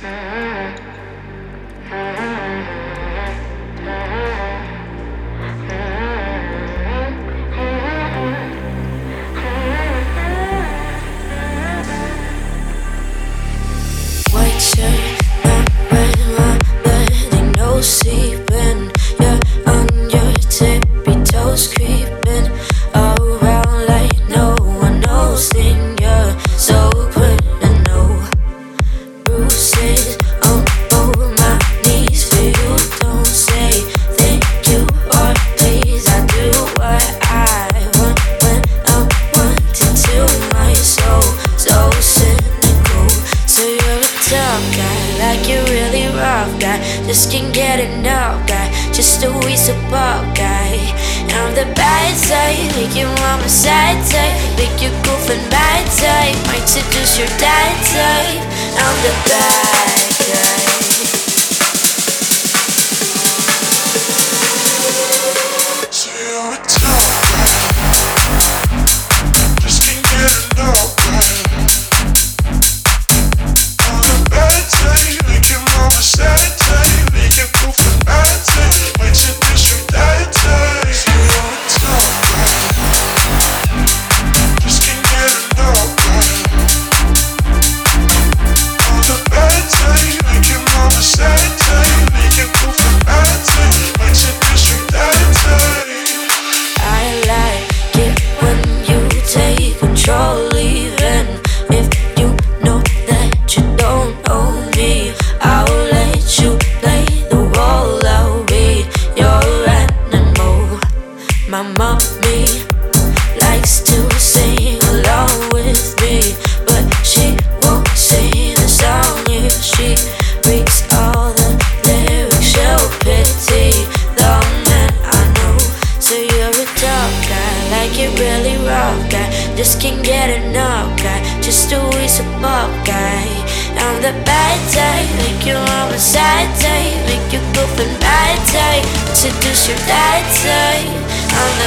said. Like you're really rough guy. Just can't get enough guy, just a weasel pop guy. I'm the bad side, make your mama sad type, make you goof and bad type. Might seduce your dad type. I'm the bad guy. My mommy likes to sing along with me, but she won't sing the song if she reads all the lyrics. She'll pity the man I know. So you're a tough guy, like it really rough guy. Just can't get enough guy, just a weasel pop guy. I'm the bad type, make you on my side type, make you goof and bad type, seduce your dad type.